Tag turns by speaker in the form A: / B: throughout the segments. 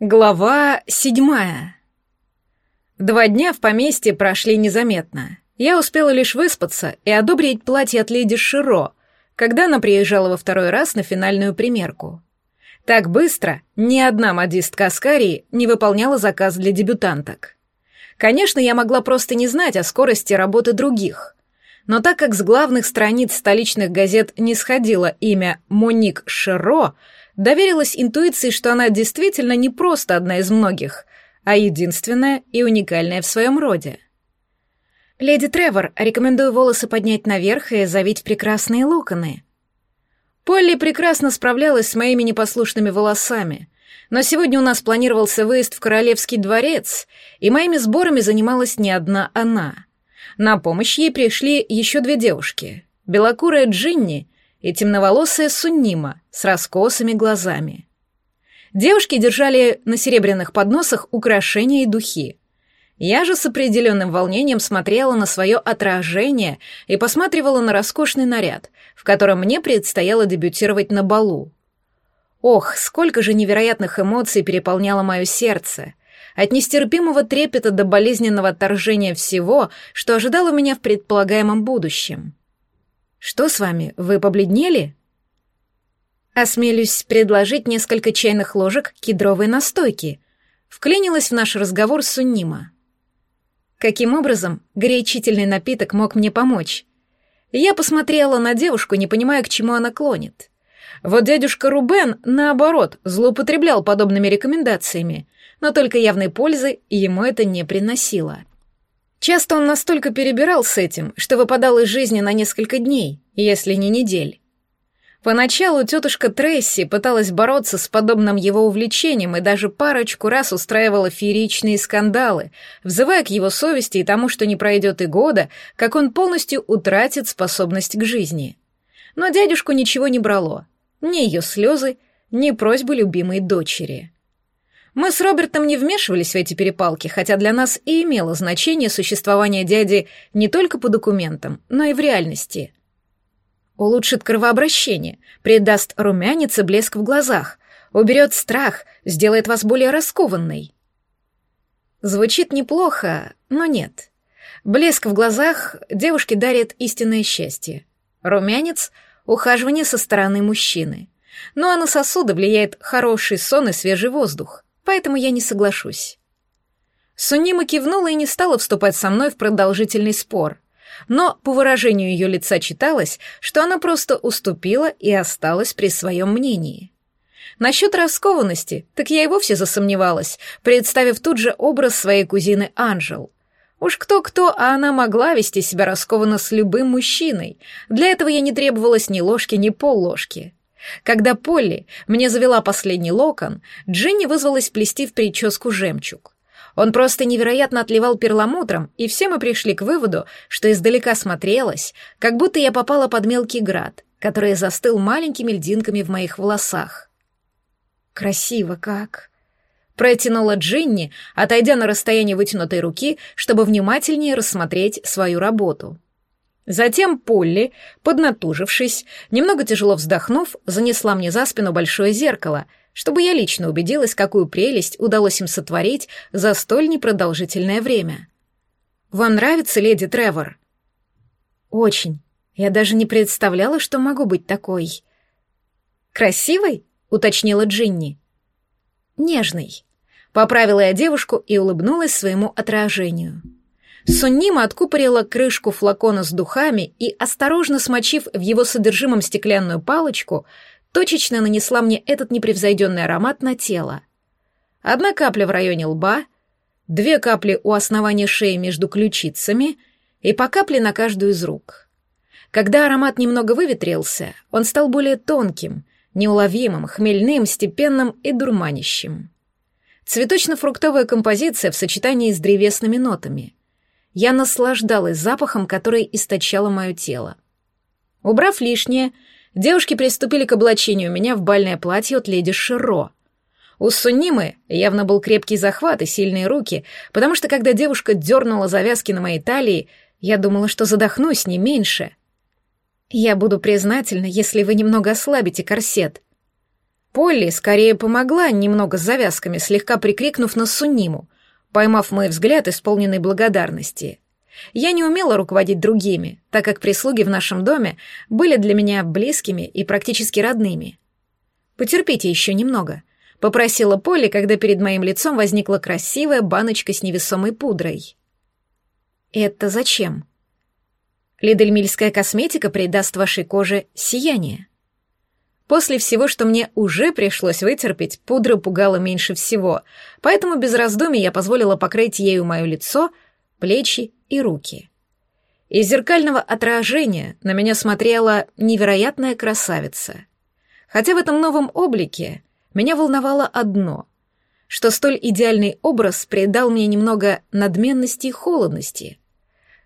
A: Глава седьмая. Два дня в поместье прошли незаметно. Я успела лишь выспаться и одобрить платье от леди Широ, когда она приезжала во второй раз на финальную примерку. Так быстро ни одна модистка Аскарии не выполняла заказ для дебютанток. Конечно, я могла просто не знать о скорости работы других. Но так как с главных страниц столичных газет не сходило имя Моник Широ, доверилась интуиции, что она действительно не просто одна из многих, а единственная и уникальная в своем роде. «Леди Тревор, рекомендую волосы поднять наверх и завить прекрасные локоны». Полли прекрасно справлялась с моими непослушными волосами, но сегодня у нас планировался выезд в Королевский дворец, и моими сборами занималась не одна она. На помощь ей пришли еще две девушки — белокурая Джинни и темноволосая Суннима с раскосыми глазами. Девушки держали на серебряных подносах украшения и духи. Я же с определенным волнением смотрела на свое отражение и посматривала на роскошный наряд, в котором мне предстояло дебютировать на балу. Ох, сколько же невероятных эмоций переполняло мое сердце. От нестерпимого трепета до болезненного отторжения всего, что ожидало меня в предполагаемом будущем. «Что с вами? Вы побледнели?» «Осмелюсь предложить несколько чайных ложек кедровой настойки», — вклинилась в наш разговор Суннима. Каким образом горячительный напиток мог мне помочь? Я посмотрела на девушку, не понимая, к чему она клонит. Вот дядюшка Рубен, наоборот, злоупотреблял подобными рекомендациями, но только явной пользы ему это не приносило. Часто он настолько перебирал с этим, что выпадал из жизни на несколько дней, если не недель. Поначалу тетушка Трейси пыталась бороться с подобным его увлечением и даже парочку раз устраивала фееричные скандалы, взывая к его совести и тому, что не пройдет и года, как он полностью утратит способность к жизни. Но дядюшку ничего не брало, ни ее слезы, ни просьбы любимой дочери. Мы с Робертом не вмешивались в эти перепалки, хотя для нас и имело значение существование дяди не только по документам, но и в реальности. Улучшит кровообращение, придаст румянец и блеск в глазах, уберет страх, сделает вас более раскованной. Звучит неплохо, но нет. Блеск в глазах девушке дарит истинное счастье. Румянец — ухаживание со стороны мужчины. Ну а на сосуды влияет хороший сон и свежий воздух поэтому я не соглашусь. Сунима кивнула и не стала вступать со мной в продолжительный спор, но по выражению ее лица читалось, что она просто уступила и осталась при своем мнении. Насчет раскованности, так я и вовсе засомневалась, представив тут же образ своей кузины Анжел. Уж кто-кто, а она могла вести себя раскованно с любым мужчиной. Для этого я не требовалось ни ложки, ни полложки. Когда Полли мне завела последний локон, Джинни вызвалась плести в прическу жемчуг. Он просто невероятно отливал перламутром, и все мы пришли к выводу, что издалека смотрелось, как будто я попала под мелкий град, который застыл маленькими льдинками в моих волосах. «Красиво как!» Протянула Джинни, отойдя на расстояние вытянутой руки, чтобы внимательнее рассмотреть свою работу. Затем Полли, поднатужившись, немного тяжело вздохнув, занесла мне за спину большое зеркало, чтобы я лично убедилась, какую прелесть удалось им сотворить за столь непродолжительное время. «Вам нравится, леди Тревор?» «Очень. Я даже не представляла, что могу быть такой». «Красивой?» — уточнила Джинни. «Нежной». Поправила я девушку и улыбнулась своему отражению. Суннима откупорила крышку флакона с духами и, осторожно смочив в его содержимом стеклянную палочку, точечно нанесла мне этот непревзойденный аромат на тело. Одна капля в районе лба, две капли у основания шеи между ключицами и по капле на каждую из рук. Когда аромат немного выветрился, он стал более тонким, неуловимым, хмельным, степенным и дурманящим. Цветочно-фруктовая композиция в сочетании с древесными нотами — я наслаждалась запахом, который источало мое тело. Убрав лишнее, девушки приступили к облачению меня в бальное платье от леди Широ. У Суннимы явно был крепкий захват и сильные руки, потому что когда девушка дернула завязки на моей талии, я думала, что задохнусь не меньше. «Я буду признательна, если вы немного ослабите корсет». Полли скорее помогла немного с завязками, слегка прикрикнув на Сунниму, поймав мой взгляд, исполненный благодарности. Я не умела руководить другими, так как прислуги в нашем доме были для меня близкими и практически родными. «Потерпите еще немного», — попросила Полли, когда перед моим лицом возникла красивая баночка с невесомой пудрой. «Это зачем?» «Лидельмильская косметика придаст вашей коже сияние». После всего, что мне уже пришлось вытерпеть, пудра пугала меньше всего, поэтому без раздумий я позволила покрыть ею мое лицо, плечи и руки. Из зеркального отражения на меня смотрела невероятная красавица. Хотя в этом новом облике меня волновало одно — что столь идеальный образ придал мне немного надменности и холодности.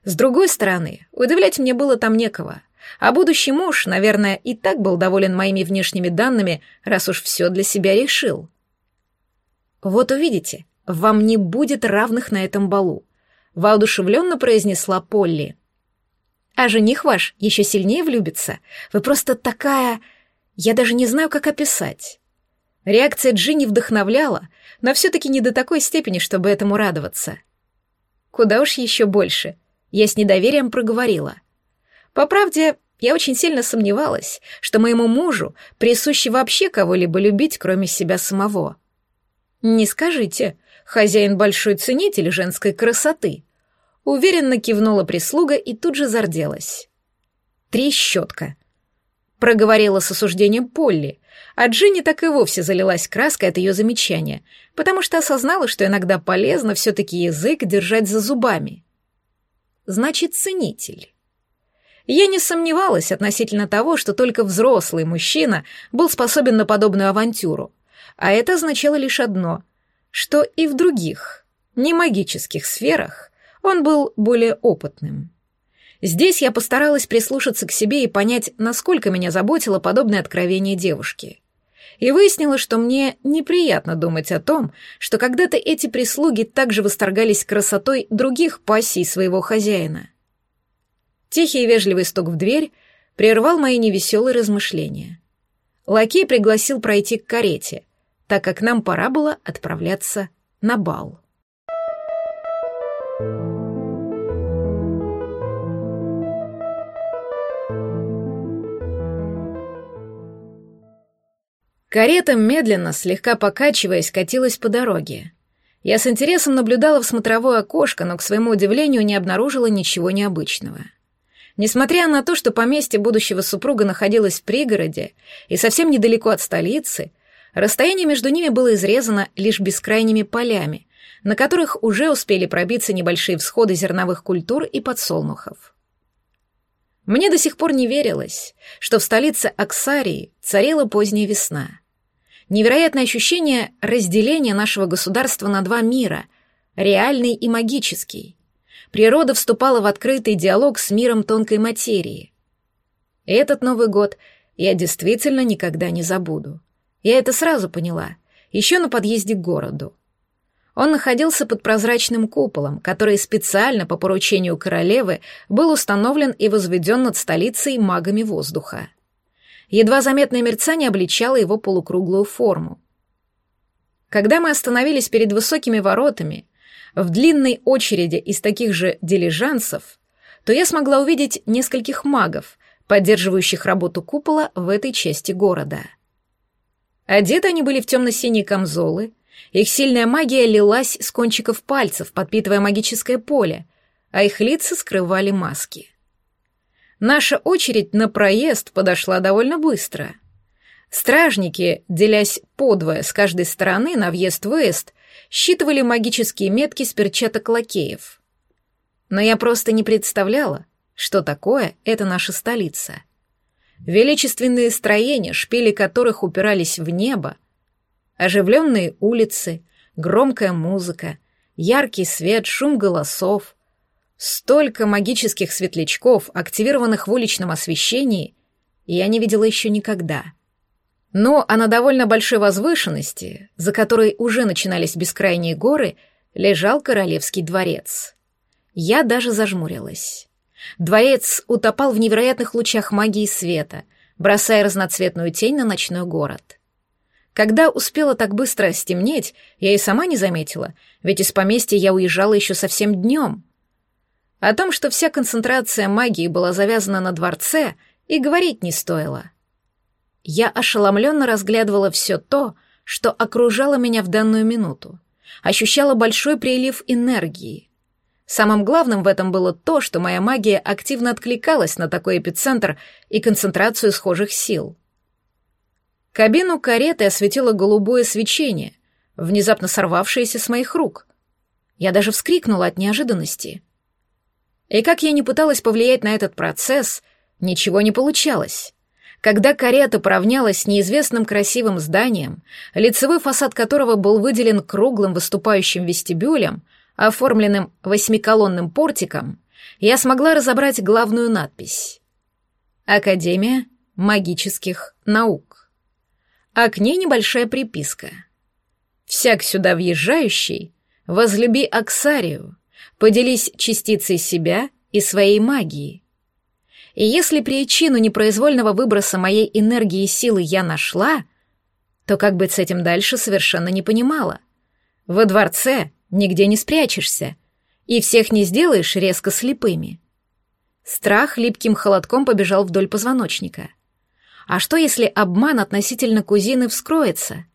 A: С другой стороны, удивлять мне было там некого — а будущий муж, наверное, и так был доволен моими внешними данными, раз уж все для себя решил. «Вот увидите, вам не будет равных на этом балу», — воодушевленно произнесла Полли. «А жених ваш еще сильнее влюбится. Вы просто такая... Я даже не знаю, как описать». Реакция Джинни вдохновляла, но все-таки не до такой степени, чтобы этому радоваться. Куда уж еще больше. Я с недоверием проговорила. По правде, я очень сильно сомневалась, что моему мужу присуще вообще кого-либо любить, кроме себя самого. «Не скажите, хозяин большой ценитель женской красоты», уверенно кивнула прислуга и тут же зарделась. «Трещотка», — проговорила с осуждением Полли, а Джинни так и вовсе залилась краской от ее замечания, потому что осознала, что иногда полезно все-таки язык держать за зубами. «Значит, ценитель». Я не сомневалась относительно того, что только взрослый мужчина был способен на подобную авантюру. А это означало лишь одно, что и в других, не магических сферах, он был более опытным. Здесь я постаралась прислушаться к себе и понять, насколько меня заботило подобное откровение девушки. И выяснила, что мне неприятно думать о том, что когда-то эти прислуги также восторгались красотой других пассий своего хозяина. Тихий и вежливый стук в дверь прервал мои невеселые размышления. Лакей пригласил пройти к карете, так как нам пора было отправляться на бал. Карета медленно, слегка покачиваясь, катилась по дороге. Я с интересом наблюдала в смотровое окошко, но, к своему удивлению, не обнаружила ничего необычного. Несмотря на то, что поместье будущего супруга находилось в пригороде и совсем недалеко от столицы, расстояние между ними было изрезано лишь бескрайними полями, на которых уже успели пробиться небольшие всходы зерновых культур и подсолнухов. Мне до сих пор не верилось, что в столице Аксарии царила поздняя весна. Невероятное ощущение разделения нашего государства на два мира — реальный и магический — природа вступала в открытый диалог с миром тонкой материи. И этот Новый год я действительно никогда не забуду. Я это сразу поняла, еще на подъезде к городу. Он находился под прозрачным куполом, который специально по поручению королевы был установлен и возведен над столицей магами воздуха. Едва заметное мерцание обличало его полукруглую форму. Когда мы остановились перед высокими воротами, в длинной очереди из таких же дилижансов, то я смогла увидеть нескольких магов, поддерживающих работу купола в этой части города. Одеты они были в темно-синие камзолы, их сильная магия лилась с кончиков пальцев, подпитывая магическое поле, а их лица скрывали маски. Наша очередь на проезд подошла довольно быстро. Стражники, делясь подвое с каждой стороны на въезд-выезд, считывали магические метки с перчаток лакеев. Но я просто не представляла, что такое это наша столица. Величественные строения, шпили которых упирались в небо, оживленные улицы, громкая музыка, яркий свет, шум голосов, столько магических светлячков, активированных в уличном освещении, я не видела еще никогда — но а на довольно большой возвышенности, за которой уже начинались бескрайние горы, лежал королевский дворец. Я даже зажмурилась. Дворец утопал в невероятных лучах магии света, бросая разноцветную тень на ночной город. Когда успела так быстро стемнеть, я и сама не заметила, ведь из поместья я уезжала еще совсем днем. О том, что вся концентрация магии была завязана на дворце, и говорить не стоило. Я ошеломленно разглядывала все то, что окружало меня в данную минуту. Ощущала большой прилив энергии. Самым главным в этом было то, что моя магия активно откликалась на такой эпицентр и концентрацию схожих сил. Кабину кареты осветило голубое свечение, внезапно сорвавшееся с моих рук. Я даже вскрикнула от неожиданности. И как я не пыталась повлиять на этот процесс, ничего не получалось. Когда карета поравнялась с неизвестным красивым зданием, лицевой фасад которого был выделен круглым выступающим вестибюлем, оформленным восьмиколонным портиком, я смогла разобрать главную надпись. Академия магических наук. А к ней небольшая приписка. «Всяк сюда въезжающий, возлюби Аксарию, поделись частицей себя и своей магии, и если причину непроизвольного выброса моей энергии и силы я нашла, то как быть с этим дальше совершенно не понимала. Во дворце нигде не спрячешься, и всех не сделаешь резко слепыми. Страх липким холодком побежал вдоль позвоночника. А что, если обман относительно кузины вскроется?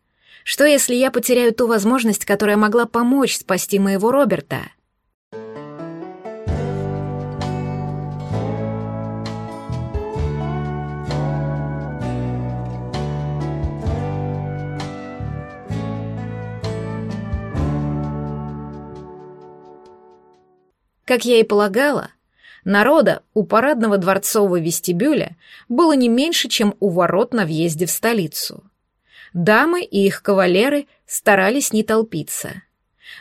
A: Что, если я потеряю ту возможность, которая могла помочь спасти моего Роберта?» Как я и полагала, народа у парадного дворцового вестибюля было не меньше, чем у ворот на въезде в столицу. Дамы и их кавалеры старались не толпиться.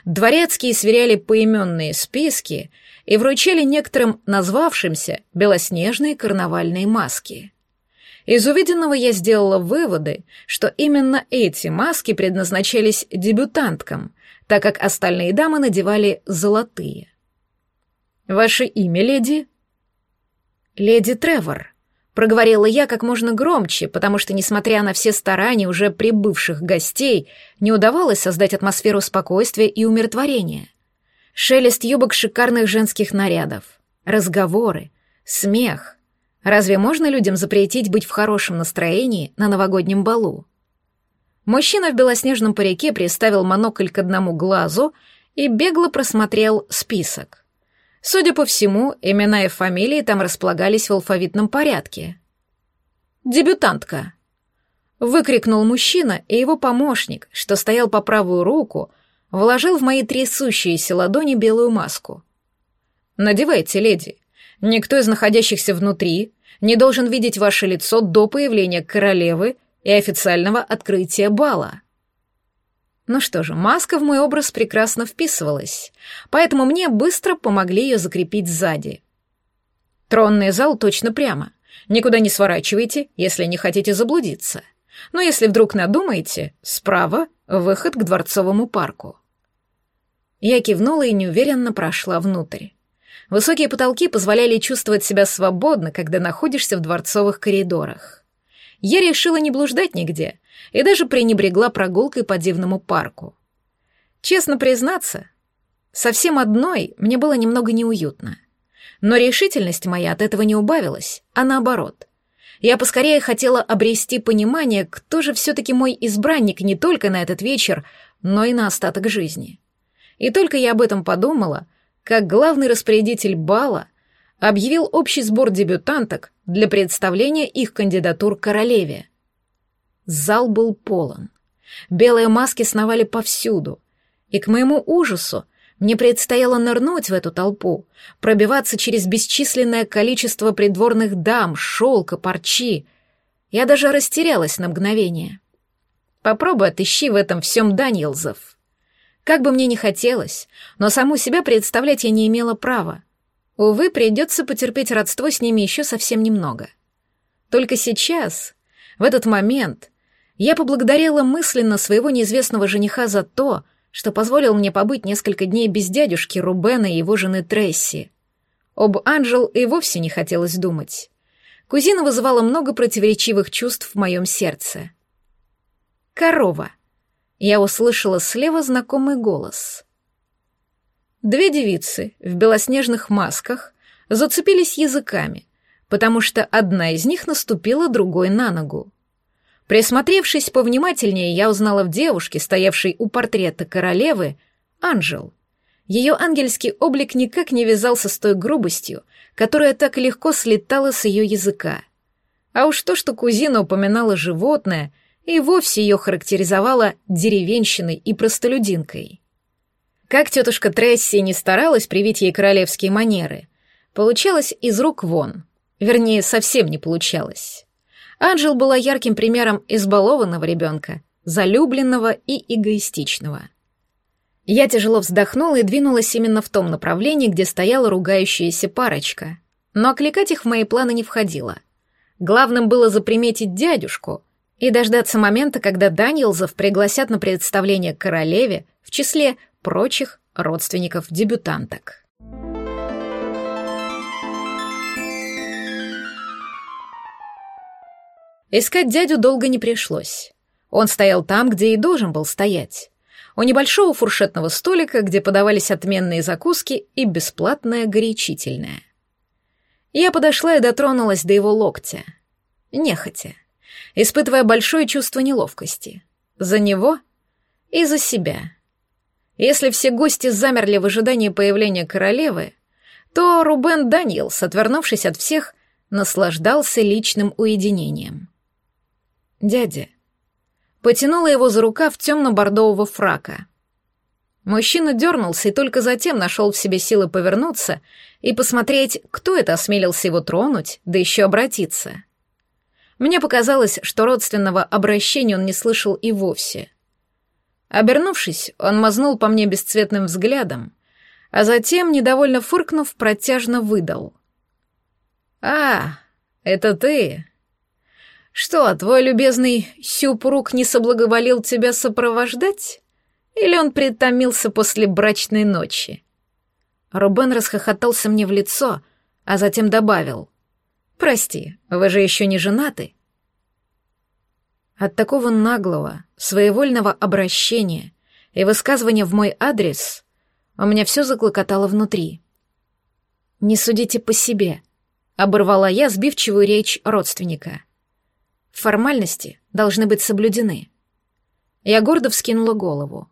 A: Дворецкие сверяли поименные списки и вручали некоторым назвавшимся белоснежные карнавальные маски. Из увиденного я сделала выводы, что именно эти маски предназначались дебютанткам, так как остальные дамы надевали золотые. «Ваше имя, леди?» «Леди Тревор», — проговорила я как можно громче, потому что, несмотря на все старания уже прибывших гостей, не удавалось создать атмосферу спокойствия и умиротворения. Шелест юбок шикарных женских нарядов, разговоры, смех. Разве можно людям запретить быть в хорошем настроении на новогоднем балу? Мужчина в белоснежном парике приставил монокль к одному глазу и бегло просмотрел список. Судя по всему, имена и фамилии там располагались в алфавитном порядке. «Дебютантка!» — выкрикнул мужчина, и его помощник, что стоял по правую руку, вложил в мои трясущиеся ладони белую маску. «Надевайте, леди. Никто из находящихся внутри не должен видеть ваше лицо до появления королевы и официального открытия бала». Ну что же, маска в мой образ прекрасно вписывалась, поэтому мне быстро помогли ее закрепить сзади. Тронный зал точно прямо. Никуда не сворачивайте, если не хотите заблудиться. Но если вдруг надумаете, справа — выход к Дворцовому парку. Я кивнула и неуверенно прошла внутрь. Высокие потолки позволяли чувствовать себя свободно, когда находишься в дворцовых коридорах. Я решила не блуждать нигде, и даже пренебрегла прогулкой по дивному парку. Честно признаться, совсем одной мне было немного неуютно. Но решительность моя от этого не убавилась, а наоборот. Я поскорее хотела обрести понимание, кто же все-таки мой избранник не только на этот вечер, но и на остаток жизни. И только я об этом подумала, как главный распорядитель бала объявил общий сбор дебютанток для представления их кандидатур королеве — Зал был полон. Белые маски сновали повсюду. И к моему ужасу мне предстояло нырнуть в эту толпу, пробиваться через бесчисленное количество придворных дам, шелка, парчи. Я даже растерялась на мгновение. Попробуй отыщи в этом всем Даниэлзов. Как бы мне ни хотелось, но саму себя представлять я не имела права. Увы, придется потерпеть родство с ними еще совсем немного. Только сейчас, в этот момент, я поблагодарила мысленно своего неизвестного жениха за то, что позволил мне побыть несколько дней без дядюшки Рубена и его жены Тресси. Об Анжел и вовсе не хотелось думать. Кузина вызывала много противоречивых чувств в моем сердце. Корова. Я услышала слева знакомый голос. Две девицы в белоснежных масках зацепились языками, потому что одна из них наступила другой на ногу. Присмотревшись повнимательнее, я узнала в девушке, стоявшей у портрета королевы, Анжел. Ее ангельский облик никак не вязался с той грубостью, которая так легко слетала с ее языка. А уж то, что кузина упоминала животное, и вовсе ее характеризовала деревенщиной и простолюдинкой. Как тетушка Тресси не старалась привить ей королевские манеры, получалось из рук вон. Вернее, совсем не получалось. Анжел была ярким примером избалованного ребенка, залюбленного и эгоистичного. Я тяжело вздохнула и двинулась именно в том направлении, где стояла ругающаяся парочка. Но окликать их в мои планы не входило. Главным было заприметить дядюшку и дождаться момента, когда Даниэлзов пригласят на представление королеве в числе прочих родственников дебютанток. Искать дядю долго не пришлось. Он стоял там, где и должен был стоять. У небольшого фуршетного столика, где подавались отменные закуски и бесплатное горячительное. Я подошла и дотронулась до его локтя. Нехотя, испытывая большое чувство неловкости. За него и за себя. Если все гости замерли в ожидании появления королевы, то Рубен Даниэлс, отвернувшись от всех, наслаждался личным уединением. «Дядя». Потянула его за рукав темно-бордового фрака. Мужчина дернулся и только затем нашел в себе силы повернуться и посмотреть, кто это осмелился его тронуть, да еще обратиться. Мне показалось, что родственного обращения он не слышал и вовсе. Обернувшись, он мазнул по мне бесцветным взглядом, а затем, недовольно фыркнув, протяжно выдал. «А, это ты?» Что, твой любезный сюпруг не соблаговолил тебя сопровождать? Или он притомился после брачной ночи? Рубен расхохотался мне в лицо, а затем добавил. «Прости, вы же еще не женаты?» От такого наглого, своевольного обращения и высказывания в мой адрес у меня все заклокотало внутри. «Не судите по себе», — оборвала я сбивчивую речь родственника. Формальности должны быть соблюдены. Я гордо вскинула голову.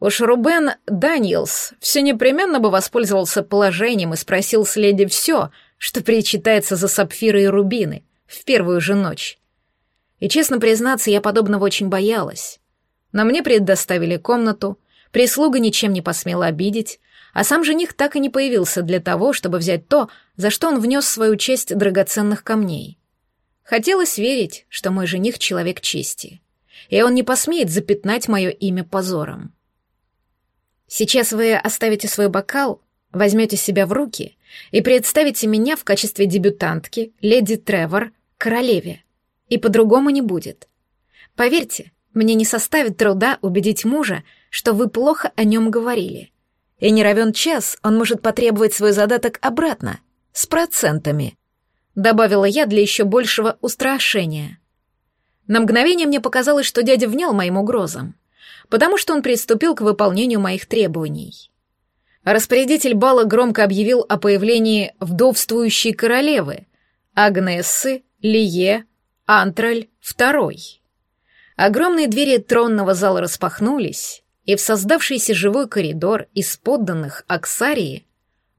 A: Уж Рубен Даниэлс все непременно бы воспользовался положением и спросил с леди все, что причитается за сапфиры и рубины в первую же ночь. И, честно признаться, я подобного очень боялась. Но мне предоставили комнату, прислуга ничем не посмела обидеть, а сам жених так и не появился для того, чтобы взять то, за что он внес свою честь драгоценных камней. Хотелось верить, что мой жених — человек чести, и он не посмеет запятнать мое имя позором. Сейчас вы оставите свой бокал, возьмете себя в руки и представите меня в качестве дебютантки, леди Тревор, королеве. И по-другому не будет. Поверьте, мне не составит труда убедить мужа, что вы плохо о нем говорили. И не равен час он может потребовать свой задаток обратно, с процентами добавила я для еще большего устрашения. На мгновение мне показалось, что дядя внял моим угрозам, потому что он приступил к выполнению моих требований. Распорядитель бала громко объявил о появлении вдовствующей королевы Агнессы Лие Антраль II. Огромные двери тронного зала распахнулись, и в создавшийся живой коридор из подданных Аксарии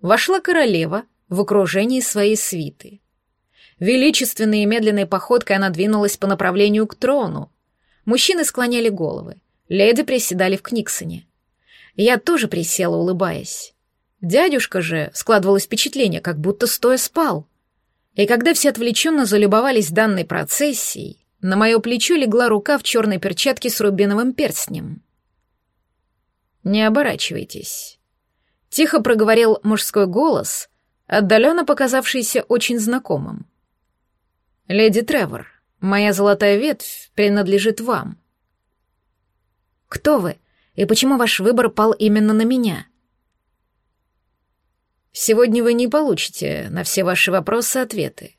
A: вошла королева в окружении своей свиты. Величественной и медленной походкой она двинулась по направлению к трону. Мужчины склоняли головы, леди приседали в Книксоне. Я тоже присела, улыбаясь. Дядюшка же складывалось впечатление, как будто стоя спал. И когда все отвлеченно залюбовались данной процессией, на мое плечо легла рука в черной перчатке с рубиновым перстнем. «Не оборачивайтесь», — тихо проговорил мужской голос, отдаленно показавшийся очень знакомым. «Леди Тревор, моя золотая ветвь принадлежит вам». «Кто вы? И почему ваш выбор пал именно на меня?» «Сегодня вы не получите на все ваши вопросы ответы,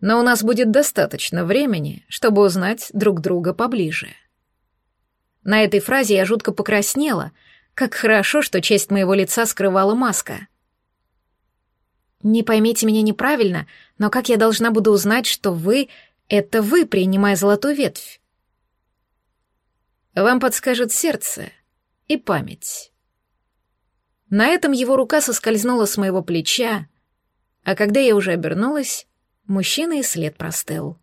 A: но у нас будет достаточно времени, чтобы узнать друг друга поближе». На этой фразе я жутко покраснела. Как хорошо, что часть моего лица скрывала маска. Не поймите меня неправильно, но как я должна буду узнать, что вы — это вы, принимая золотую ветвь? Вам подскажет сердце и память. На этом его рука соскользнула с моего плеча, а когда я уже обернулась, мужчина и след простыл.